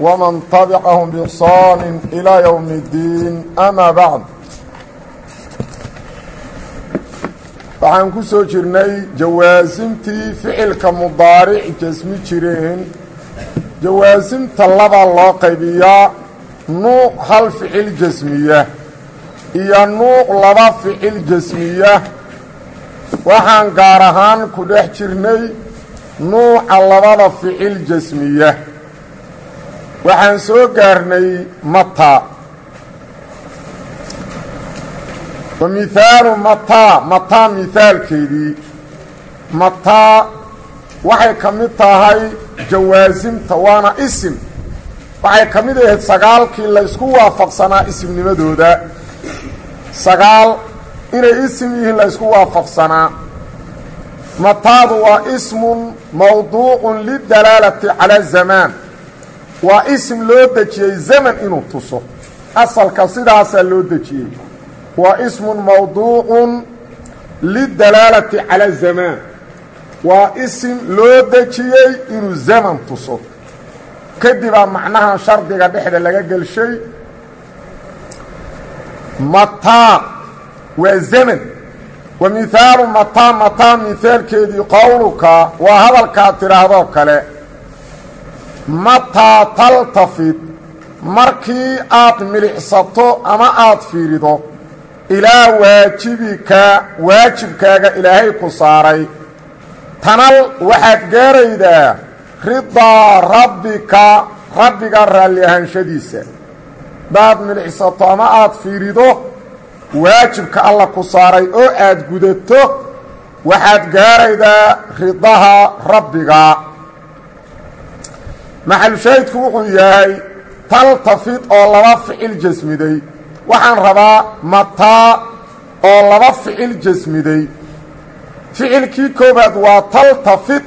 ومن تبعهم بإحسان إلى يوم الدين أما بعد waxaan ku soo jirnay jawaasimtii ficilka mudaaric jasmi jireen jawaasimta laba loo qaybiyaa nuuc hal ficil jasmiya iyo nuuc laba ficil jasmiya waxaan gaar ahaan ku dhex jirnay nuuca labada ficil jasmiya waxaan soo gaarnay mata. Wa mihaalu mataa mataa mihaalkeedii mataa waxay ka mid tahay jawaasimta waana isim. Waxay ka mid ahayd sagaalkii laysku waafaqsanaa isimnimadooda. Sagaal inay isim yihiin laysku waafaqsanaa. Mataadu waa ismun mawduucun lidalaalati cala zamaan waa isim loo dejiyey zaman inuu tuso. Asalka sidaasaa loo dejiyey. Waa ismun mawduucun lidalaalati cala zamaan waa isim loo dejiyey inuu zaman tuso. Kadibaa macnahan shardiga dhexda laga gelshay mataa waa zaman. Wa mihaalu mataa mataa mihaalkeedii qowluka waa hadalkaa tidhaahdoo kale mataa taltafid markii aad milicsato ama aad fiirido ilaa waajibika waajibkaaga ilaahay ku saaray. Tanal waxaad gaaraydaa ridaa rabbika rabbiga raalli ahaanshadiisa hadaad milicsato ama aad fiirido waajibka alla ku saaray oo aad gudato waxaad gaaraydaa ridaha rabbiga maxalushaahidku wuxuu yahay taltafid oo laba ficil jasmiday. Waxaan rabaa mataa oo laba ficil jasmiday. Ficilkii koobaad waa taltafid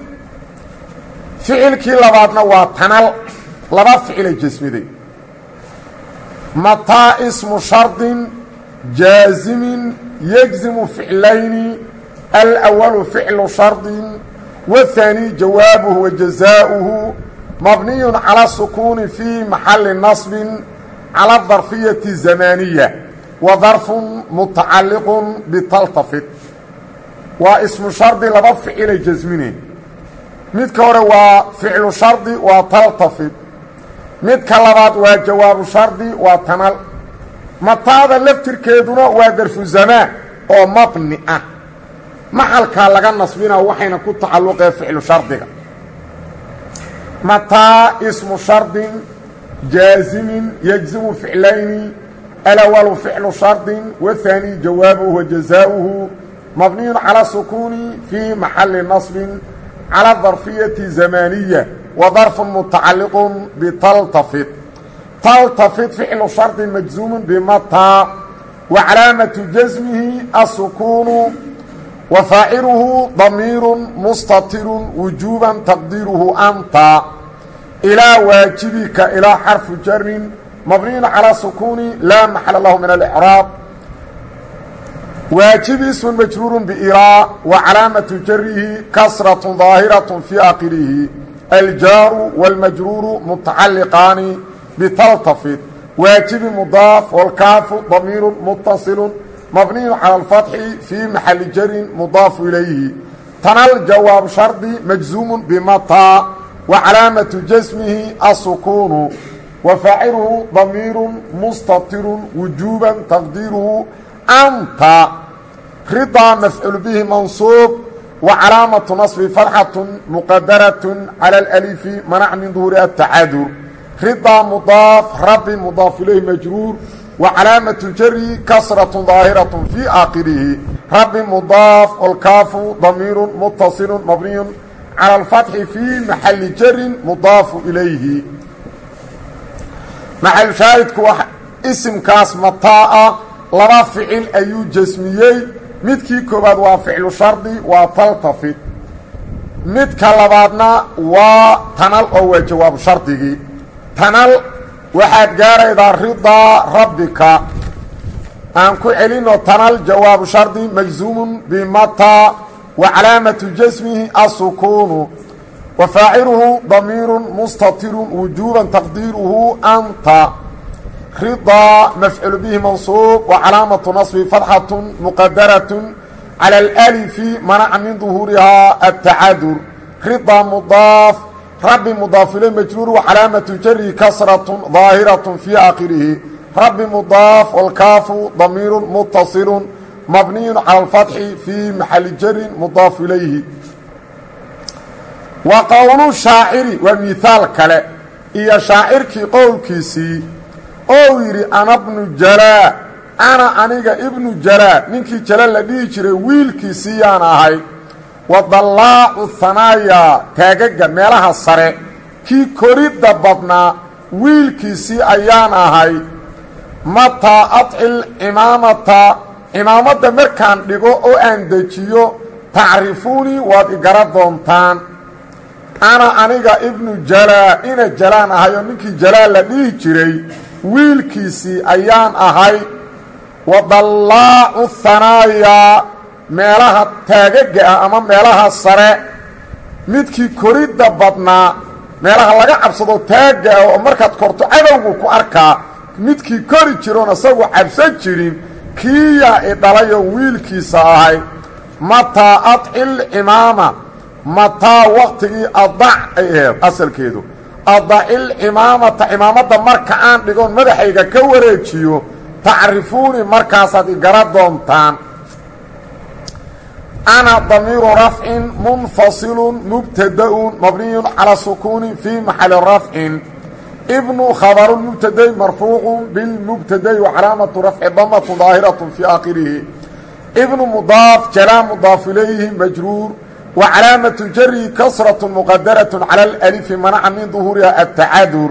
ficilkii labaadna waa tanal. Laba ficila jasmiday. Mataa ismu shardin jaazimin yejzimu ficlayni alأwalu ficlu shardin wahaani jawaabuhu wa jazaa'uhu mabniyu cala sukuuni fii maxali nasbin cala darfiyati zamaniya wa darfun mutacalliqun bitaltafit. Waa ismu shardi laba ficilay jasmineen midka hore waa ficlu shardi waa taltafit. Midka labaad waa jawaabu shardi waa tamal mataada laftirkeeduna waa darfu zamaan oo mabni ah. Maxalkaa laga nasbina waxayna ku tacalluqee ficlu shardiga mataa ismu shardin jaasimin yejzimu ficlayni alawalu ficlu shardin wahaani jawaabuhu wa jazaa'uhu mabniyun cala sukuuni fii maxalli nasbin cala darfiyati zamaniya wa darfun mutacalliqun bitaltafid taltafid ficlu shardin majzuumun bimataa wa calaamatu jasmihi asukuunu wa faaciluhu damiiru mustatirun wujuuban taqdiiruhu anta ilaa waajibika ilaa xarfu jarin mabniyun calىa sukuuni laa maxala lahu min alicraab waajibi ismun majruuru biilaa wa calaamatu jarihi kasraة daahiraة fii akhirihi aljaaru wاlmajruuru mutacalliqaani bitaltafid waajibi mudaaf wاlkaafu mabniyun cala alfatxi fii maxali jarin mudaafu ilayhi tanal jawaab shardi majzuumun bimataa wa calaamatu jasmihi asukuunu wa faaciluhu damiirun mustatirun wujuuban taqdiiruhu anta ridaa mafcuul bihi mansuub wa calaamatu nasbi fatxatun muqadaratun cala alalifi manac min duhuri atacadur ridaa mudaaf rabbi mudaaf ilayhi majruur wa calaamatu jari kasraة daahiraة fii aakhirihi rabbi mudaaf olkaafu damiiru mutasilu mabniyu calى اlfatxi fii maxali jarin mudaafu ilayhi maxalshaahidku wa isimkaas mataa ah laba ficil ayuu jasmiyey midkii koowaad waa ficlu shardi waa taltafid midka labaadna waa tanal oo waa jawaabu shardigii tanal waxaad gaaraydaa ridaa rabbika. Aan ku celinno tanal jawaabu shardi majzuumun bimataa wa calaamatu jasmihi asukuunu wa faaciluhu damiirun mustatirun wujuuban taqdiiruhu anta. Ridaa mafculu bihi mansuub wa calaamatu nasbi fatxatun muqadaratun cala alalifi manaca min duhuurihaa atacadur ridaa mudaaf rabbi mudaaf ile majruur wa calaamatu jari kasraة ظaahiraة fii akhirihi rabbi mudaaf wاlkaafu damiiru mutasilu mabniyu calى اlfatxi fii maxali jarin mudaaf ilayhi wa qowlu shaaciri waa mihaal kale iyo shaacirkii qowlkiisii ou yidhi ana bnu jalaa ana aniga ibnu jalaa ninkii jala la dhihi jiray wiilkiisiiyaan ahay wa dallaacu hanaayaa taagaga meelaha sare kii koridda badnaa wiilkiisii ayaan ahay mataa adcil cimaamata cimaamadda markaan dhigo oo aan dejiyo tacrifuunii waad igara doontaan. Ana aniga ibnu jalaa ina jalaan ahay oo ninkii jalaa la dhihi jiray wiilkiisii ayaan ahay. Wa dallaacu hanaayaa meelaha taagaga ah ama meelaha sare midkii koridda badnaa meelaha laga cabsado taagga ah oo markaad korto cadowgu ku arkaa midkii kori jiroon isagu cabsan jirin kiiyaa i dhalayoo wiilkiisa ahay mataa adcil cimaama mataa waktigii adac ay aheed asalkeedu. Adacil cimaamata marka aan dhigoon madaxayga ka wareejiyo tacrifuuni markaasaad igara doontaan ana damiiru rafcin munfasilu mubtadaun mabniyun calaa sukuuni fii maxali rafcin ibnu khabaru mubtaday marfuucu bilmubtaday wa calaamatu rafci damatu daahiratun fii aakhirihi ibnu mudaaf jalaa mudaaf ilayhi majruur wa calaamatu jarihi kasratu muqadaratun cala alalifi manaca min duhuuriha atacadur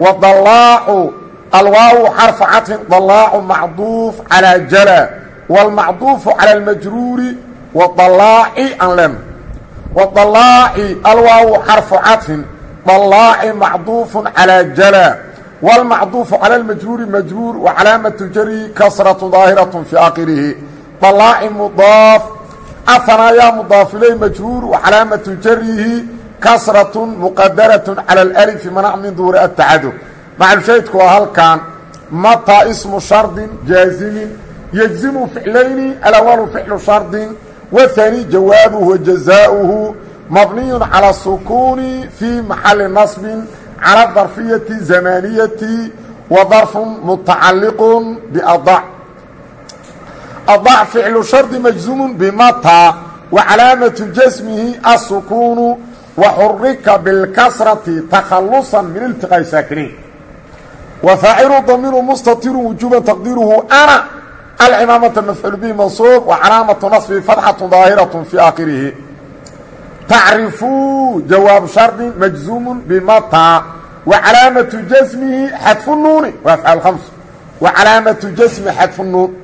wa dallaacu alwaawu xarfa catin dallaacu macduuf calaa jala waalmacduufu cala almajruuri wadallaaci aan len wadallaaci alwaawu xarfu caطfin dallaaci macduufu calىa jala wاlmacduufu calى اlmajruuri majruur wa calaamatu jari kasraة daahiraة fii aakhirihi dallaaci mudaaf ahanaayaa mudaaf ilay majruur wa calaamatu jarihi kasraة muqadaraة calى اlأlifi manac min duhuri atacadur macalshaydku waa halkan mataa ismu shardin jaazimin yejzimu ficlayni alawalu ficlu shardin waثani jawaabuhu wa jazaauhu mabniyu calى sukuuni fii maxali naصbin calى darfiyati zamaniyati wa darfu mutacaliqu badac adac ficlu shardi majzuumu bimataa wa calaamatu jasmihi asukuunu wa xurika bilkasrati takhalusan min iltiqaa'i saakiniin wa faacilu damiru mustatiru wujuuban taqdiiruhu ana alcimaamata mafcuul bihi mansuub wa calaamatu nasbihi fatxatu daahiraة fii aakhirihi tacrifuu jawaabu shardin majzuumun bimataa wa calaamatu jasmihi xadfu nuuni waa afcaal hams wa calaamatu jasmi xadfu nuun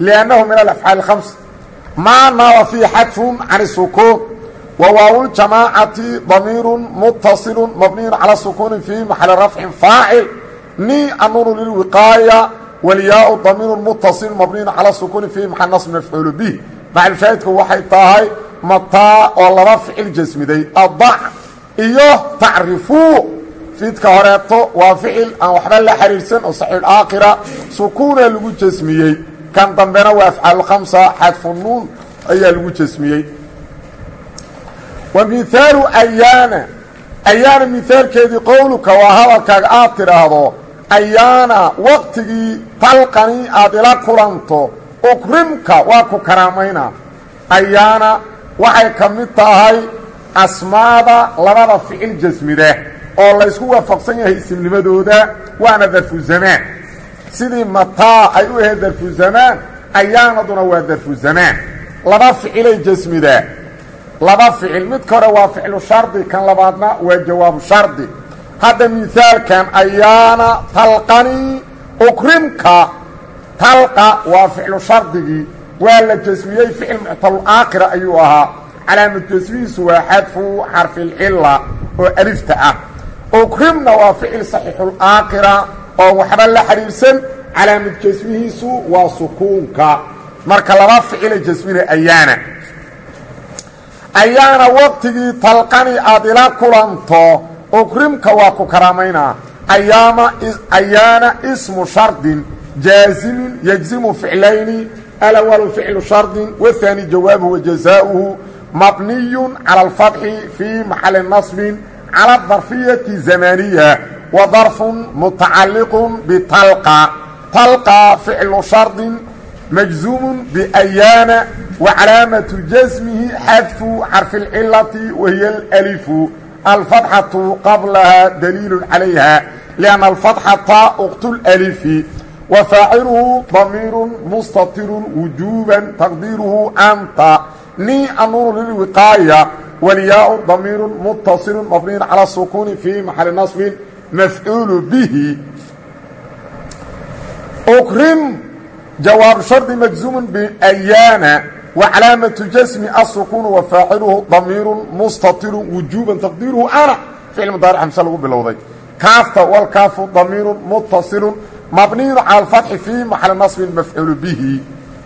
liannahu min alafcaali hams maa naaba fiihi xadfun can sukuun wa waawljamaacati damiiru mutasilu mabniyu cala sukuuni fii maxali rafcin faacil ni anuunu lilwiqaaya wlyaau damiiru mutaصil mabniyun cala sukuni fii maxa nas mafcuulu bih maclshaahidku waxay tahay mataa oo laba ficil jasmiday adac iyo tacrifuu fiidka horeeto waa ficil aan waxba la xiriirsan oo saxiilaakhira sukuuna lagu jasmiyey. Kan dambena waa afcaalkhamsa xadfunuun ayaa lagu jasmiyey. Wa miaalu ayaana ayaana miaalkeedii qowluka waa hadalkaaga aad tidhaahdo ayaana waqtigii talqani aad ila kulanto ukrimka waa ku karaamaynaa. Ayaana waxay ka mid tahay asmaada labada ficil jasmida oo laysku waafaqsan yahay isimnimadooda waana darfu zamaan sidii mataa ay u ahayd darfu zamaan ayaanaduna waa darfu zamaan laba ficilay jasmidaa laba ficil midka hore waa ficlu shardi kan labaadna waa jawaabu shardi hadda mihaalkan ayaana talqanii ukrimka talqa waa ficlu shardigii waa la jasmiyey ficil muctalaakhira ayuu ahaa. Calaamad jasmihiisu waa xadfu xarfilcila oo alifta ah. Ukrimna waa ficil saxiixulaakhira oo waxba la xidhiirsan calaamad jasmihiisu waa sukuunka. Marka laba ficila jasmina ayaana. Ayaana waqtigii talqani aad ila kulanto ukrimka waa ku karaamaynaa. Ayaana ismu shardin jaazimin yajzimu ficlayni alawalu ficlu shardin wahaani jawaabuhu wa jazaauhu mabniyun cala alfatxi fii maxali nasbin cala darfiyati zamaniya wa darfun mutacalliqun bitalqa talqa. Ficlu shardin majzuumun biayaana wa calaamatu jasmihi xadfu xarfi اlcilati wahiya alalifu alfatxatu qablahaa daliilu calayha lianna alfatxata uqtulalifi wa faaciluhu damiirun mustatirun wujuuban taqdiiruhu anta ni annuunu lilwiqaaya walyaau damiirun muttasilun mabniyun cala sukuuni fii maxali nasbin mafcuulu bihi ukrim jawaabu shardi majzuumun biyaana jasmi asukuunu wa faaciluhu damiiru mustatirun wujuuban taqdiiruhu ana ficil mudaaric hamse lagu bilowday kaafta walkaafu damiiru muttasilun mabniyun cala alfatxi fii maxali nasbin mafcuulu bihi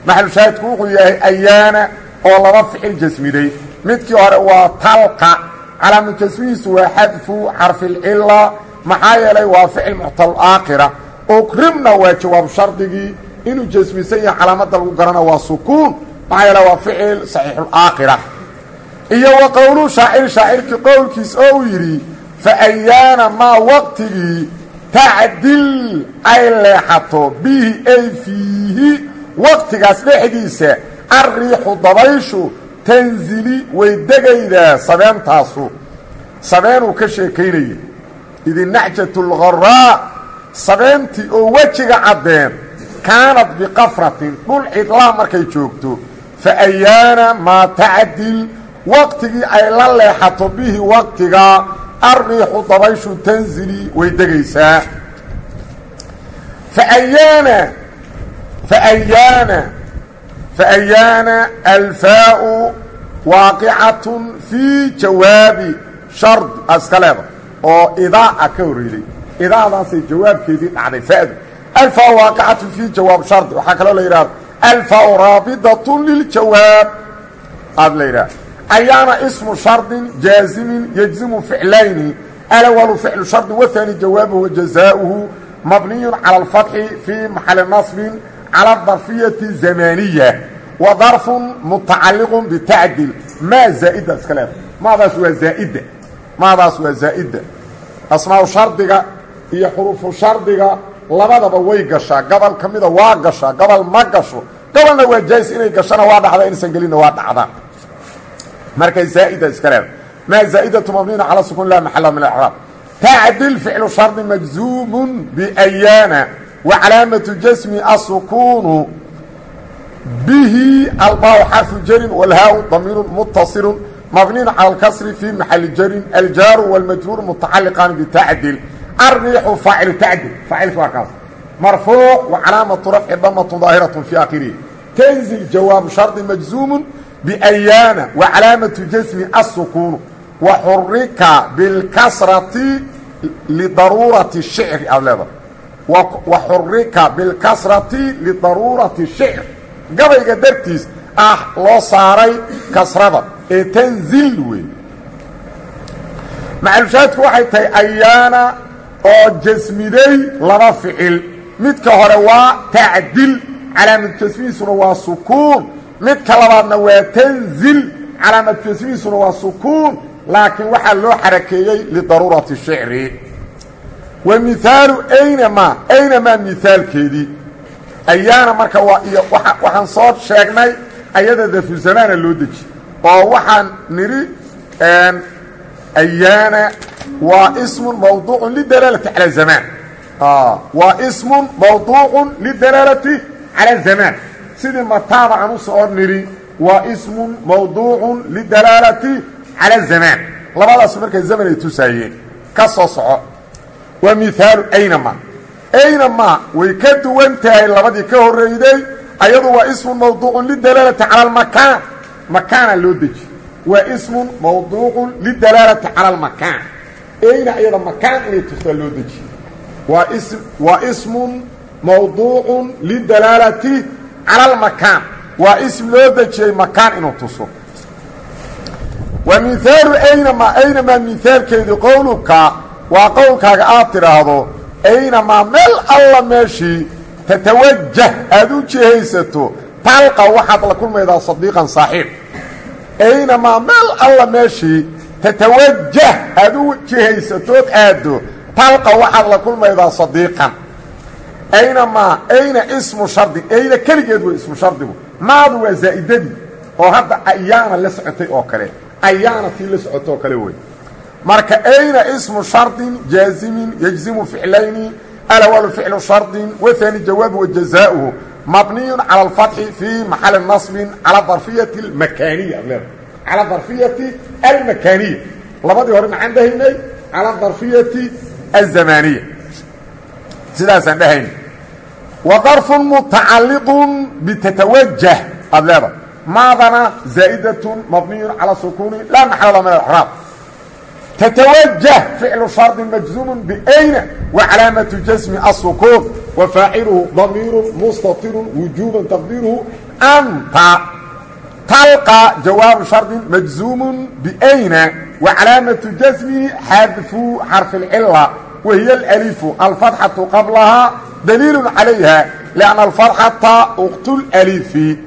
maxalu shaahidku wuxuu yahay ayaana oo laba ficil jasmiday midkii hore waa talqa calaamad jasmihiisu waa xadfu xarfilcila maxaa yeelay waa ficil muctalaakhira ukrimna waa jawaab shardigii inuu jasmisan yahay calaamada lagu garana waa sukuun maxaa yeele waa ficil saxiixulaakhira iyo wa qowlu shaacir shaacirkii qowlkiis oo uu yidhi fa ayaana maa waqtigii tacdil ay leexato bihi ay fiihi. Waqtigaas dhexdiisa arriixu dabayshu tanzili way degaydaa sabeentaasu. Sabeenuu ka sheekaynaya idinacjatu lgharaa sabeentii oo wejiga caddeen kaanad biqafratin dhul cidlaa markay joogto fa ayaana maa tacdil waqtigii ay la leexato bihi waqtiga arriixu dabayshu tanzili way degaysaa. Fayaana fayaana fayaana alfaau waaqicatun fii jawaabi shard aska leeda oo idaa a ka horreeday idaadaasay jawaabkeedii dhacday fadu. Alfaau waaqicatun fii jawaab shardi waxaa kaloo la yidhahda alfaau raabidatun liljawaab aad la yidhaha ayaana ismu shardin jaazimin yejzimu ficlayni alawalu ficlu shardi wahaani jawaabuhu wajazaauhu mabniyun cala alfatxi fii maxali nasbin cala darfiyati zamaniya wa darfun mutacalliqun bitacdil maa zaa'ida iska leeda maadaas waa zaa'idda maadaas waa zaa'idda asmaau shardiga iyo xuruufu shardiga labadaba way gashaa gobol ka waa gashaa gobol ma gasho. Gobolna waa jaais inay gashana waa dhacda inaysan gelinna waa dhacda markay zaa'ida iska leeda zaa'idatu mabniyun cala sukun la maxala min acraab tacdil ficlu shardi majzuumun biayaana wa jasmi asukuunu bihi albaaw xarfu jarin walhaau damiiru muttaصilu mabniyun cala alkasri fii maxali jarin aljaaru wاlmajruur mutacaliqan bitacdil الريح فاعل تعدل فاعل فاكاس مرفوع وعلامة رفع ضمة ظاهرة في آخره تنزل جواب شرط مجزوم بأيان وعلامة جسم السكون وحرك بالكسرة لضرورة الشعر أولادا وحرك بالكسرة لضرورة الشعر قبل قدرتيس اه لو صاري كسرة تنزل وي مع الشهادك waxay tahay ayaana oo jasmiday laba ficil. Midka hore waa tacdil calaamad jasmihiisuna waa sukuun. Midka labaadna waa tanzil calaamad jasmihiisuna waa sukuun. Laakiin waxaa loo xarakeeyey lidaruurati shicri. Wa mihaalu aynama aynamaa mihaalkeedii ayaana marka waa iyo waxaan soo sheegnay ayada dafu zamaana loo deji. Oo waxaan nidhi ayaana waa ismu mawduucu lidalaalati cala zamaan waa ismun mawduucu lidalaalati cala zamaan sidii mataaba aan u soo nidhi waa ismun mawduucu lidalaalati cala zamaan labadaas markay zaman ay tusaayeen ka soo soco. Waa mihaalu aynama aynama way ka duwan tahay labadii ka horreyday ayadu waa ismun mawduucun lidalaalati cala almakaan. Makaana loo deji. Waa ismun mawduucun lidalaalati cala almakaan ayna ayada makaan inay tustaa loo deji. Waa is waa ismun mawduucun lidalaalati cala almakaan waa ism loo dejiyey makaan inuu tuso. Wa mihaalu aynama aynamaa mihaalkeedii qowluka waa qowlkaaga aad tidhaahdo aynamaa meel alla meeshii tatawajah aad u jihaysato talqa waxaad la kulmaydaa sadiiqan saaxiib. Aynamaa meel alla meeshii tatawajah aad u jihaysatood aaddo talqa waxaad la kulmaydaa sadiiqan. Aynamaa ayna ismu shardi ayna keligeed wey ismu shardigu maadu waa zaa'idadii oo hadda ayaana la socotay oo kale. Ayaana tii la socotay oo kale wey. Marka ayna ismu shardin jaazimin yajzimu ficlayni alwalu ficlu shardin waani jawaab wajazaauhu mabniyu cala alfatxi fii maxali nasbin cala darfiyati almakaaniya cala darfiyati almakaaniya labadii hore maxaan dhahaynay cala darfiyati azamaaniya sidaasaan dhahayn wa darfun mutacalliqun bitatawajah aad leeda maadana zaa'idatun mabniyun cala sukuuni laa maxala min alraab تتوجه فعل شرط مجزوم بأين وعلامة جسم السكون وفاعله ضمير مستطر وجوبا تقديره أنت talqa jawaabu shardin majzuumun biayna wa calaamatu jasmihi xadfu xarfi اlcila wa hiya alalifu alfatxatu qablahaa daliilu calayha lianna alfatxata uqtu lalifi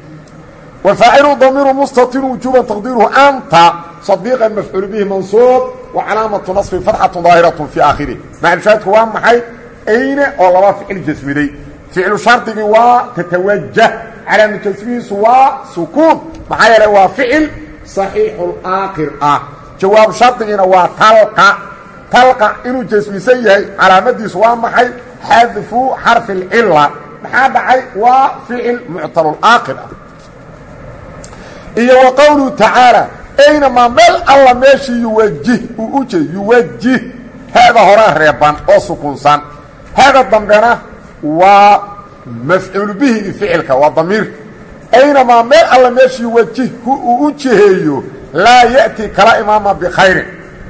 wa faacilu damiru mustatin wujuuban taqdiiruhu anta sadiiqan mafcuulu bihi mansuub wa calaamatu nasfi fatxatu daahiratun fii aakhirih maclushaadku waa maxay? Ayne oo laba ficil jasmiday ficlu shardigii waa tatawajah calaam jasmihiisu waa sukuun maxaa yeele waa ficil saxiixulaakir ah. Jawaab shardigina waa talqa. Talqa inuu jasmisan yahay calaamadiisu waa maxay? Xadfu xarfi اlcila maxaa dhacay? Waa ficil muctalulaakir ah. Iyo wa qowluhu tacaala aynamaa meel alla meeshii yuwajih uu u jeedo yuwajih haada horaa reeban oo sukuunsan. Haada dambena waa mafcuul bihigi ficilka waa damiirka aynamaa meel alla meeshii yuwajih uu u jiheeyo laa ya'ti kala imaama bikhayrin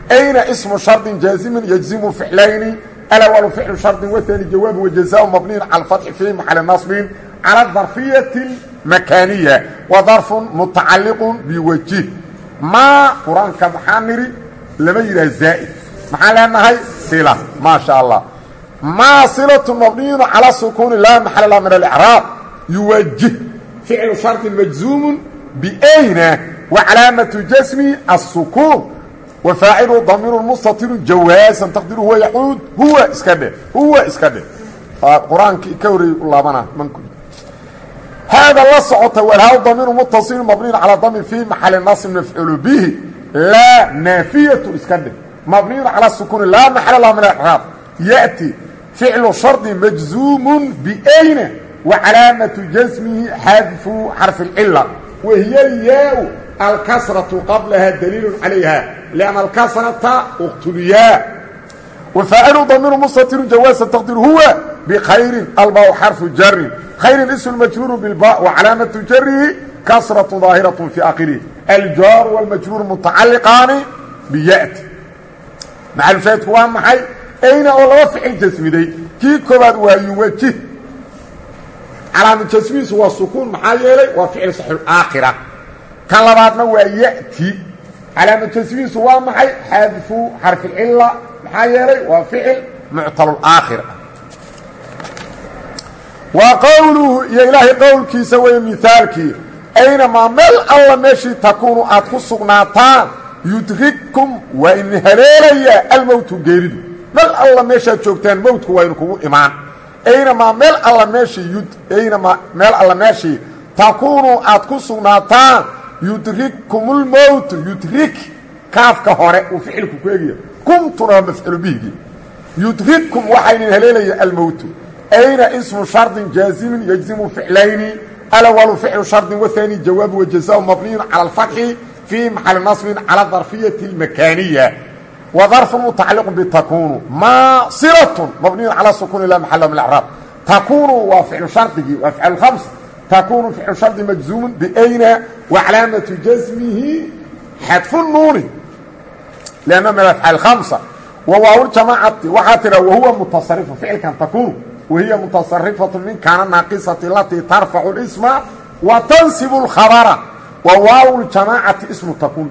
ayna ismu shardin jaazimin yajzimu ficlayni alawalu ficlu shardin waani jawaab wajazaau mabniyin cala alfatxi fii maxali nasbin cala darfiyati makaaniya wa darfun mutacalliqun biwajih maa qur'aanka maxaa nidhi lama yidhaha zaa'id. Maxaan leenahay sila. Maa sha allah maasilatun mabniyun calaa sukuuni laa maxala laha min alicraab yuwajih ficlu shardi majzuumun biayna wa calaamatu jasmihi asukuun wa faacilu damiiru mustatirun jawaasan taqdiru huwa yaxuud huwa iska dhe huwa iska dhe qur'aankii ka horeeyey u laabana haada la socota walhaa damiiru mutasilun mabniyun calaa damir fii maxali nasb mafcuulu bihi. Laa naafiyatu iska dhe mabniyun calaa sukuuni laa maxala laha min alicraab yati ficlu shardi majzuumun biayna wa calaamatu jasmihi xadfu xarfi اlcila wa hiya yaa-u alkasratu qablaha daliilu calayha lianna alkasrata uqtulyaa wafaacilu damiru mustatiru jawaasa taqdir huwa bkhayrin albaa xarfu jarin khayrin ismu majruuru bilba wa calaamatu jarihi kasratu daahiratu fii akhirihi aljaaru wاlmajruur mutacaliqaani biyati macalfaadku waa maxay ayna oo laba ficil jasmiday. Kii koobaad waa yuwajih calaama jasmihiisu waa sukuun maxaa yeelay waa ficil saxiixaakhira kan labaadna waa ya'ti. Calaama jasmihiisu waa maxay? Xadfu xarficilla maxaa yeelay waa ficil muctalulaakhir ah waa qowluhu iyo ilaahay qowlkiisa weeye mihaalkii aynamaa meel alla meeshii takuunu aad ku sugnaataan yudrigkum waa meel alla meeshaad joogtaan mowtku waa inu kugu imaan. Aynamaa meel alla meeshii aynamaa meel alla meeshii takuunu aad ku sugnaataan yudrigkumulmowtu yudrig kaafka hore uu ficilku ku egaya kumtuna waa mafcuulu bihigii yudrigkum waxaa idin haleelaya almowtu ayna ismu shardin jaazimin yajzimu ficlayni alawalu ficlu shardin waani jawaabu wajazaau mabniyun cala alfatxi fii maxali nasbin cala darfiyati اlmakaaniya وظرف متacلق بتkun maصلة مبنiي عalى سkون لا محل من اعراab تkun waa فعل شhardigii waa فعل خمس تkun فعل شharد مجزوم بأyna وعلاaمة جزمihi xadف النuن لأنه من أفعال خمسة وwaaw الجaماعaةi waxaa tiha وhuوa متصرف فعلkan تkun وhiy متصرفة min kaana ناaqصة التي ترفع الاسم وتنصب الخبر وwaaw الجaماعaةi اسم تkun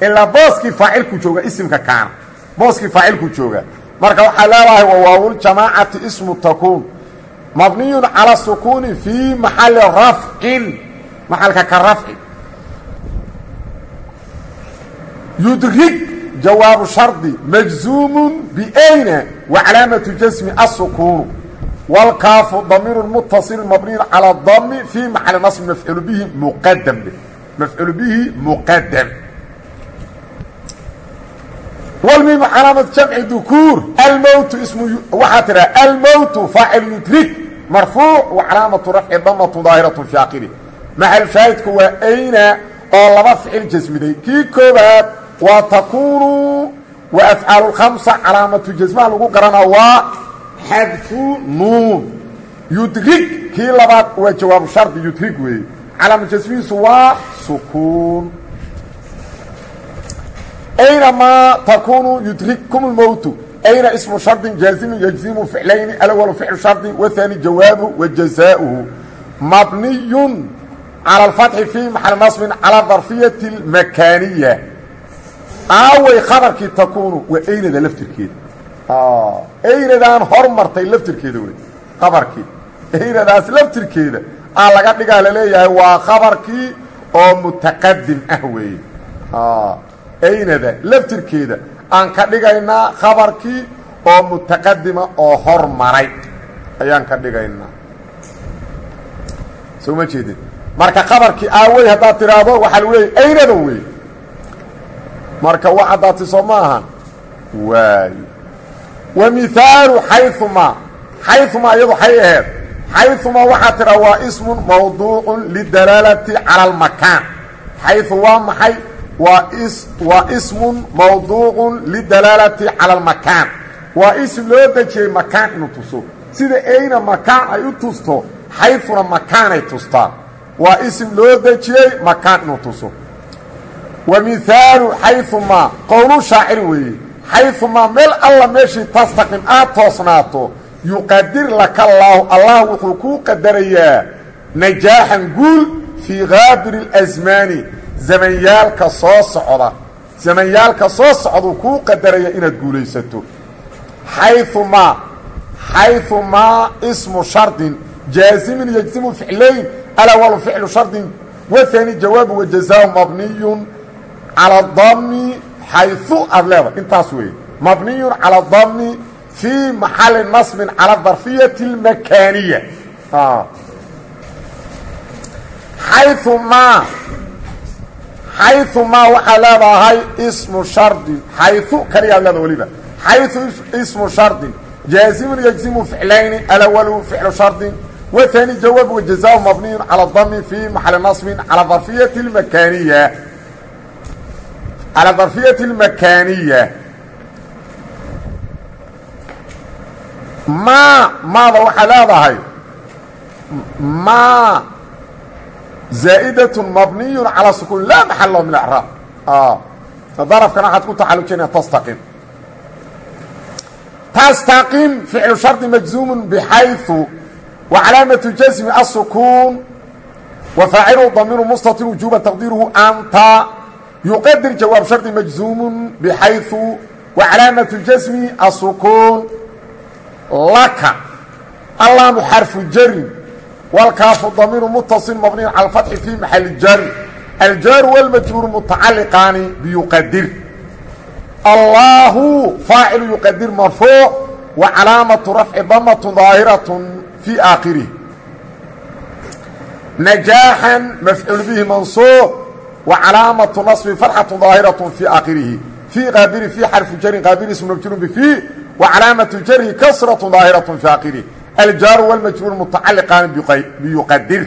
ilaa booskii faacilku jooga isimka kaana booskii faacilku jooga marka waxaa leedahay wawaawuljamaacati ismu takuun mabniyun calى sukuuni fii maxali rafcin maxalka ka rafci yudrig jawaabu shardi majzuumu bayna wacalaamatu jasmi asukuunu wاlkaafu damiiru mutaصil mabniyu calى dami fii maxali naصb mafcuul bihi muqadam mafcuul bihi muqadam wlmim calaamad jamci dukuur almowtu ismu waxaa tidhaha almowtu faacil yudrig marfuuc wa calaamatu rafci damatu daahiratu fi akhiri maxal shaahidku waa ayna oo laba ficil jasmiday. Kii koobaad waa takuunu wa afcaalu khamsa calaamatu jasmaha lagu garana waa xadfu nuun. Yudrig kii labaad waa jawaabu shardi yudrig weeye calaamad jasmihiisu waa sukuun aynamaa takuunu yudrikkum اlmowtu ayna ismu shardin jaazimun yajzimu ficlayni alwalu ficlu shardin wahaani jawaabuhu wa jazaa'uhu mabniyun cala alfatxi fii maxal nasbin cala darfiyati اlmakaaniya aaway khabarkii takuunu waa aynada laftirkeeda aynadaan hor martay laftirkeeda wey abarkii aynadaas laftirkeeda aa laga dhigaa la leeyahay waa khabarkii oo mutaqadim ah weeye aynada laftirkeeda aan ka dhigaynaa khabarkii oo mutaqadima oo hormaray ayaan ka dhigaynaa. Soo ma jeedin? Marka khabarkii aawey haddaad tidhaahdo waxaa lagu leeyay aynada wey marka wa caddaati soo ma ahan. Waayo wa xayumaa xayumaa iyadu xay aheed. Xayumaa waxaa tidhaa waa ismun mawduucun lidalaalati cala almakaan xayu waa maxay waa ismun mawduucun lidalaalati cala almakaan. Waa ism loo dejiyey makaan inuu tuso. Sida ayna makaan ay u tusto xayfuna makaanay tustaa. Waa ism loo dejiyey makaan inuu tuso. Wa mihaalu xayumaa qowlu shaacir weeye xayumaa meel alla meeshii tastaqim aad toosnaato yuqadir laka allaahu allah wuxuu kuu qadarayaa najaaxan guul fii kaabiri اlasmaani zamanyaalka soo socda. Zamanyaalka soo socduu kuu qadaraya inaad guulaysato. Xayumaa xayumaa ismu shardin. Jaasimin yejsimu ficlayn. Alawal ficlu shardin. Waani jawaabu wajazaahu mabniyun cala dami xayu aad leedahay. Intaas weeye. Mabniyun cala dami fii maxali nasbin cala darfiyati اlmakaaniya xayumaa xayu maa waxaa leedahay ismu shardin xayu kaligaa leeda weliba xayu ismu shardin jaazimun yegzimu ficlayni alawalu ficlu shardin waani jawaabgu jazaau mabniyun cala dami fii maxali nasbin ala darfiyati lmakaaniya cala darfiyati اlmakaaniya maa maada waxaa leedahay ma zaa'idaة mabniy calى sukuun laa maxalo min acraab darafkana waxaad ku tacalujinaya tastaqim tastaqim ficlu shardi majzuumu bxayثu wa calaamaةu jasmi الsukuun wa faacilu damiru mustatir wujuba taqdiiruhu anta yuqadir jawaab shardi majzuumu bxayثu wa calaamaةu jasmi الsukuun laka allaamu xarfu jarin wاlkaafu damiiru mutaصil mabniy calى اfatxi fii maxali jari aljaaru wاlmajruuru mutacaliqaani biyuqadir allaahu faacilu yuqadir marfuuc wa calaamatu rafci damatun daahiraة fii aakhirih najaaxan mafcuul bihi mansuuq wa calaamatu naصbi farxaة daahiraة fii aakhirihi fii qaabiri fii xarfi jarin qaabiri ismu majruur bfii wa calaamatu jarhi kasraة daahiraة fii aakhirih wاlmajruur mutacaliqaani biyuqadir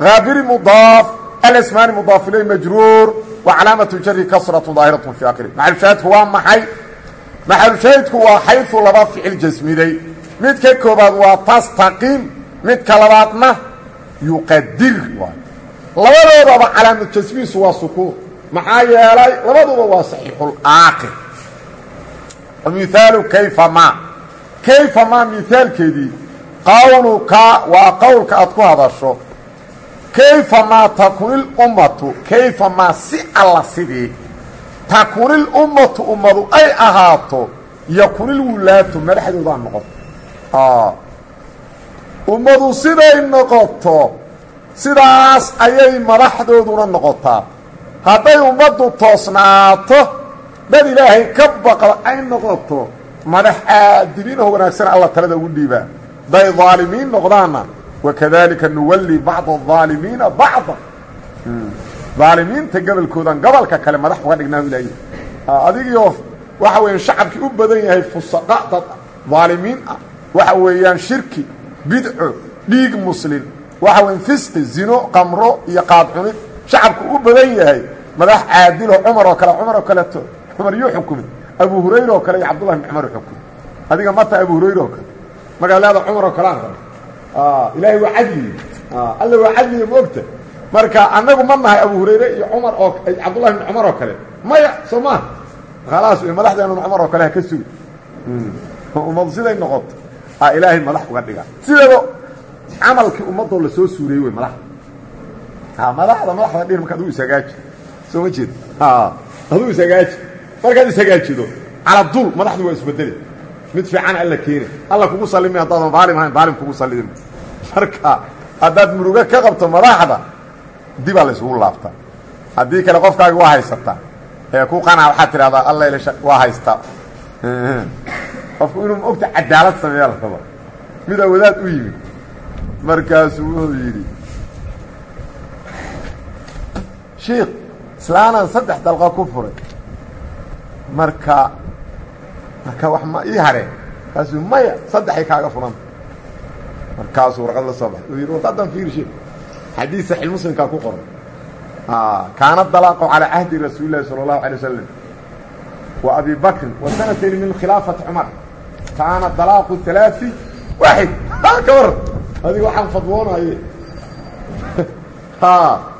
haabiri mudaaf alasmaani mudaaf ilay majruur wa calaamatu jari kasratu daahiratu fi akhiri maxalushaahidku waa maxay maxalushaahidku waa xayfu laba ficil jasmiday midka koobaad waa tastaqim midka labaadna yuqadir waay labadoodaba calaamad jasmihiisu waa sukuun maxaa yeelay labaduba waa saxiixulaakir mihaalu kayfa ma kayfa ma mihaalkeedii qawluka waa qowlka aad ku hadasho. Kayfa maa takunil-ummatu kayfa maa si alla sidii? Takunil-ummatu ummadu ay ahaato yakunil wulaatu madaxdoodaa noqoto. Ummadu siday noqoto sidaas ayay madaxdooduna noqotaa. Hadday ummaddu toosnaato dad ilaahay ka baqda ay noqoto madax aadiliinoo wanaagsana alla talada ugu dhiibaa hadday aalimiin noqdaanna wakadalika nuwalli bacda hmm. aalimiina bacda. Aalimiinta gobolkoodan gobolka kale madax uga dhignaa ilaay ah, adigio waxa weeyaan shacabkii u badan yahay fusaqa dad aalimiin ah. Waxa weeyaan shirki bidco dhiig muslin. Waxa weyan fisqi zino qamro iyo qaadcunid shacabku u badan yahay madax caadiloo cumar oo kale cumar oo kaleeto cumar yuu xukumay abu hurayra oo kale iyo cabdullahi bin cumar u xukumay adiga mata abu hurayra oo kale markaad leeda cumar oo kale aan raba ilaahay waa cadliye alla waa cadliye ma ogta. Marka annagu ma nahay abu hurayre iyo cumar oo cabdullahi bn cumar oo kale. Maya soo maha khalaas madaxdeenun cumar oo kale ha ka sugi. Ummadu siday noqoto a ilaahay madax uga dhiga. Sideeda camalkii ummadoo la soo suureeyey wey madaxda madaxda madaxda dhir marka aduu ishagaaji soo ma jeed. Aduu ishagaaji markaad ishagaajido caladul madaxdu waa isbedele mid fiican alla keeni. Alla kugu salimi haddaadan daalim ahayn daalim kugu salidin marka haddaad murugo ka qabto madaxda dibaa la isugu laabtaa. Kale qofkaagi waa haysataa. Ee ku qanaa waxaad tidhahdaa alla waa haystaa qofku inuu ogta cadaalad sameeya la raba midaa u yimid. Markaasuu wuxuu yidhi shiikh islaanaan saddex dalqa ku marka marka wax ma ii hareen markaasuu maya saddexay kaaga furanta markaasuu warqad la soo baxay. Uu yidhi warqadan fiir sheek xadiis saxiix muslimkaa ku qoran kaana dalaaqu calaa cahdi rasuuli sala allahu alay wasalam wa abi bakrin wa sanatayn min khilaafati cumar. Kaana dalaaqu alaai waaxid. Ka waran adiga waxaan fadwoonaye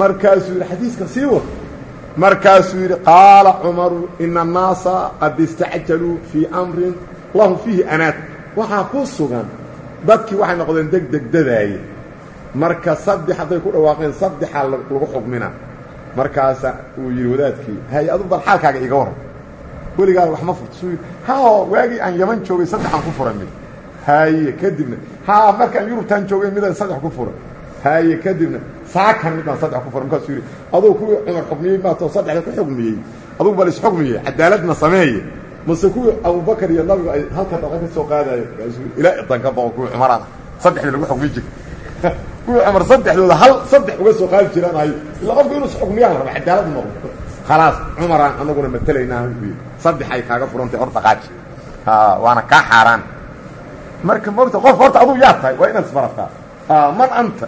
markaasuu yidhi xadiiska sii war markaasuu yidhi qaala cumaru ina annaasa qad istacjaluu fii amrin lahu fiihi anaad. Waxaa ku sugan dadkii waxay noqdeen deg deg dadaaye marka saddex hadday ku dhawaaqeen saddexaa lagu xugmina. Markaasa uu yidhi wadaadkii hay adu bal xaalkaaga iga waran. Weligaada wax ma furto. Suu yidhi hao aan yaman joogay saddexaan ku furan mid haye kadibna haa markaan yurubtaan joogay midaan saddex ku furan haye kadibna saakan midaan saddex ku furan markaasuu yidhi adugu kuwii cumar xugmiyey maatoo saddexda ku xugmiyey adugu bal isxugmiye cadaaladna sameeye. Mase kuwii abubakar iyo nabigu ay halka daqa ka soo qaadayo ilaa idan ka bao kuwii cumaraan saddexdii lagu xugmi jir kuwii cumar saddexdooda hal saddex uga soo qaadi jiraan ahay illa qofku inuu isxugmiyaan raba cadaalad noqdo khalaas cumaraan anaguna matelaynaa saddex ay kaaga furantay horta qaaji waana kaa xaaraan. Marka mogta qofka horta aduu yaa tahay waa inaad isbarataa man anta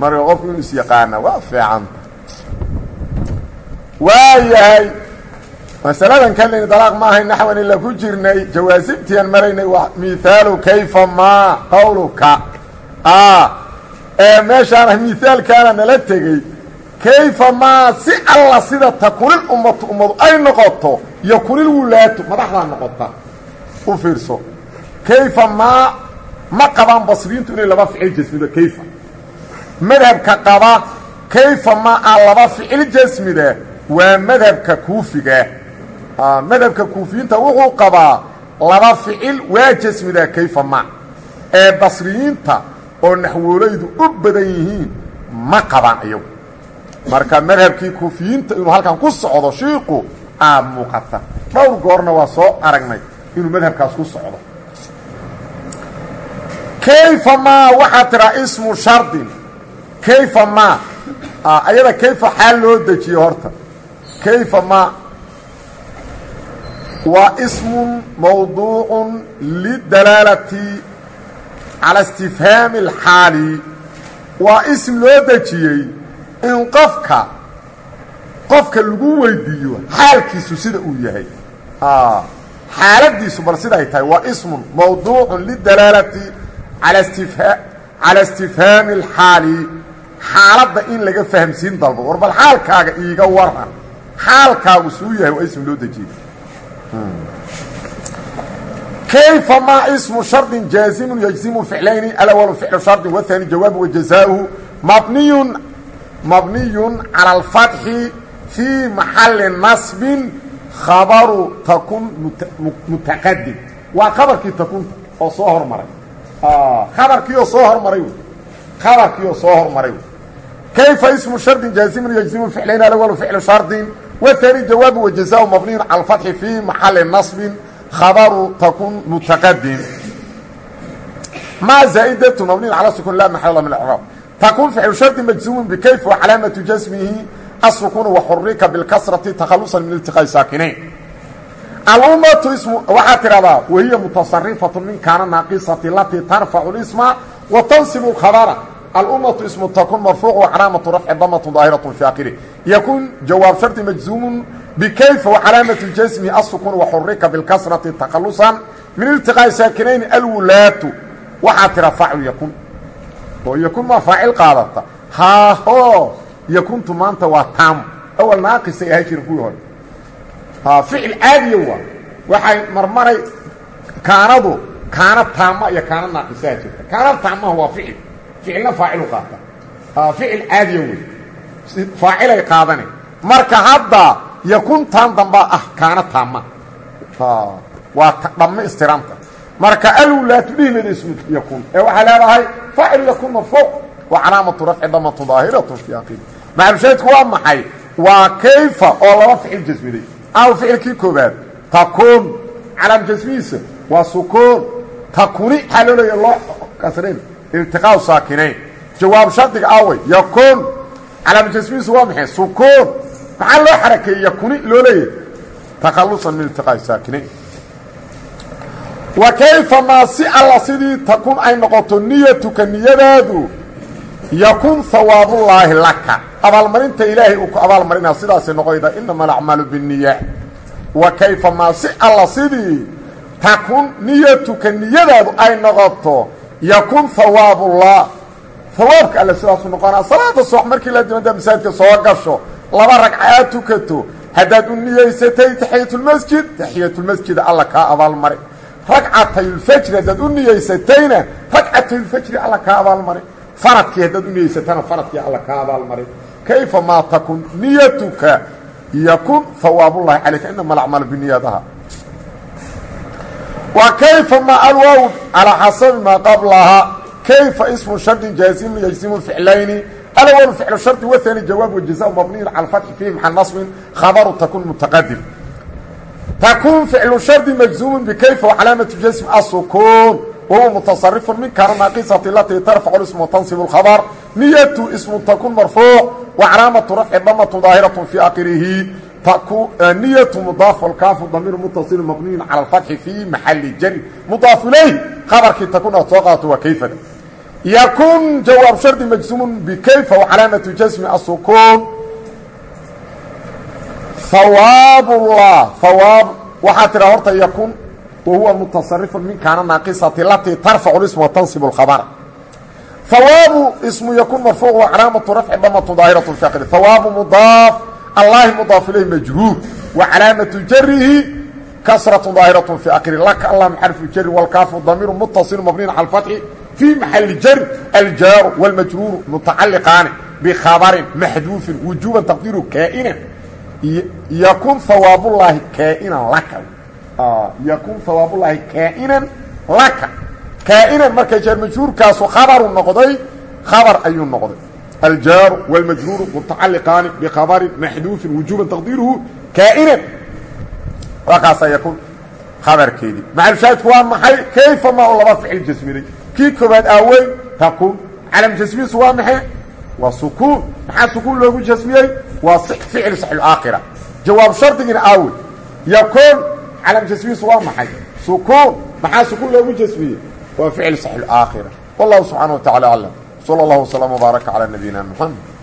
marka qofku inu isyaqaana waa fiicanta waa yahay masaladan kaleni dalaaq maahay naxwan ila ku jirnay jawaasibtiian maraynay waa mihaalu kayfa maa qawluka? Ee meeshaana mihaalkaana nala tegey kayfa maa si alla sida takunil ummatu ummadu ay noqoto iyo kunil wulaatu madaxdaa noqota? U fiirso. Kayfa maa ma qabaan basriyiintu inay laba ficil jasmido kayfa? Madhabka qaba kayfa ma a laba ficil jasmida waa madhabka kuufiga. Madhabka kuufiyiinta wuxuu qabaa laba ficil waa jasmida kayfa ma? Ee basriyiinta oo naxwoolaydu u badan yihiin ma qabaan iyagu. Marka madhabkii kuufiyiinta inuu halkan ku socdo shiiku aa muuqata. Dhowr goorna waa soo aragnay inuu madhabkaas ku socdo kayfa maa waxaa tiraa ismu shardin. Kayfa maa. Ayada kayfa xaal loo dejiye horta. Kayfa maa. Waa ismun mawduucun lidalaalati cala istifhaami اlxaali waa ism loo dejiyey in qofka qofka lagu weydiiyo xaalkiisu sida uu yahay. Xaaladiisu bal siday tahay. Waa ismun mawduucu lidalaalati cala istifhaami اlxaali xaaladda in laga fahamsiin dalbo war bal xaalkaaga iiga waran xaalkaagu suu yahay waa ism loo dejiyey kayfa maa ismu shardi jaazimu yajzimu ficlayni alawal ficlu shardi waثani jawaabu wajazaauhu mabniyun mabniyun cala alfatxi fii maxali nasbin khabaru takun mutaqadim waa khabarkii takunta oo soo hormaray khabarkii oo soo hormaray wy khabarkii oo soo hormaray wy kayfa ismu shardin jaazimun yajzimu ficlayn alawal ficlu shardin waثani jawaabu wajazaau mabniyun cala alfatxi fii maxali nasbin khabaru takun mutaqadim maa zaa'idatu mabniyin cala sukun la maxalla min acraab takun ficlu shardi majzuumun bikayf wa calaamatu jasmihi asukunu waxurika bilkasrati takhalusan min iltiqaa'i saakinayn alummatu ismu waxaa tidhahdaa wahiya mutasarifatu min kaana naaqisati latii tarfacu lisma wa tansibu lkhabara alummatu ismu takun marfuuc wa calaamatu rafci damatu daahiratu fi akhiri yakun jawaab shardi majzuumun bkayfa wacalaamatu jasmihi asukun waxurika bilkasrati takhalusan min iltiqaa'i saakinayn alwulaatu. Waxaa tira faacil yakun. Oo yakun maa faacil qaadata. Haaho yakuntu maanta waa taam awal naaqisay ahay jirin kuwii hore ficil caadiya waa. Waxay marmaray kaanadu kaana taama iyo kaana naaqisaha jirta. Kaana taamaha waa ficil. Ficilna faacilu qaata. Ficil caadiya wey faacilay qaadane. Marka hadda yakuntan dambaa ah kaana taama. Waa dhammaystiranta marka alwlaatu dhihimeeda ismu yakun. Ee waxaa leedahay faacil yakun marfuuc wa calaamatu rafci damatu daahiratu fi aqib maxalushaydku waa maxay? Waa kayfa oo laba ficil jasmiday aw ficilkii koobaad takun calaam jasmihiisa waa sukuun takuni waxaa loo leeya loo kasrayn iltiqaau saakinayn jawaab shardiga awey yakun calaam jasmihiisa waa maxay sukuun maxaa loo xarakeeyey yakuni loo leeyahy takhalusan min iltiqaa'i saakinayn wa kayfa maa si alla sidii takun ay noqoto niyatuka niyadaadu yakun hawaabullaahi laka. Abaalmarinta ilaahay uu ku abaalmarinaa sidaasay noqoyda inama alacmaalu binniya wa kayfa maa si alla sidii takun niyatuka niyadaadu ay noqoto yakun hawaabullah hawaabka alle sidaasu noqonaa salaada soox markii la dimada masaajidka soo gasho laba ragcaad tukato haddaad u niyeysatay taxiyatulmasjid taxiyatulmasjid alla kaa abaalmari. Ragcatayulfajri haddaad u niyeysatayna ragcatayulfajri alla kaa abaalmari faradkii haddaad u niyeysatana faradkii alla kaa abaalmari kayfa maa takun niyatuka? Yakun hawaabullahi calayka inama alacmaal biniyaadaha wa kayfa maa alwow calaa xasabi maa qablaha kayfa ismu shardin jaazimun yajzimu ficlayni? Alawal ficlu shardi waani jawaab wajaza mabniyun cala fatxi fiihi maxal nasbin? Khabaru takun mutaqadim takun ficlu shardi majzuumun bikayfa wacalaamatu jasmi asukuun wahuwa mutasarifu min kaana naaqisati latii tarfacu ismu watansibu lkhabar niyatu ismu takun marfuuc wacalaamatu rafci damatu daahiratu fii akhirihi niyatu mudaaf walkaafu damiir mutasilu mabniyun cala alfatxi fii maxali jari mudaaf ilayh khabarkii takun aad soo qaadato waa kayfada yakun jawaab shardi majzuumun bikayfa wacalaamatu jasmi asukuun hawaabullah hawaab waxaa tidhaa horta yakun wahuwa mutasarifu min kaana naaqisati latii tarfacu ism watansibu khabara hawaabu ismu yakun marfuuc wa calaamatu rafci damatu daahiratu lfaqri hawaabu mudaaf allahi mudaaf ilayh majruur wa calaamatu jarihi kasratu daahiratu fi akri laka allahum xarfu jari walkaafu damiiru mutasilu mabniin cala alfatxi fii maxali jar aljaaru wاlmajruuru mutacaliqaani bikhabarin maxduufin wujuuban taqdiiru kaa'ina yakun hawaabullaahi kaa'ina laka yakun hawaabullaahi kaainan laka kaainan marka jaar majruurkaasu khabaru noqday khabar ayuu noqday aljaaru wاlmajruuru mutacaliqaani bikhabarin maxduufin wujuuban taqdiiruhu kaainan lakaasaa yakun khabarkeedii macalshaadku waa maxay kayfa ma u laba ficil jasmiday kii koobaad aaweyn takun calam jasmiisu waa maxay waa sukuun maxaa sukuun loogu jasmiyey waa ficil saxluaakhira jawaab shardigina aawe yakun calam jasmihiisu waa maxay sukuun maxaa sukuun loogu jasmiyey waa ficil saxilaakhira wallahu subxaana wa tacala aclam sala allahu waslama wbaaraka calaa nabiyina moxamed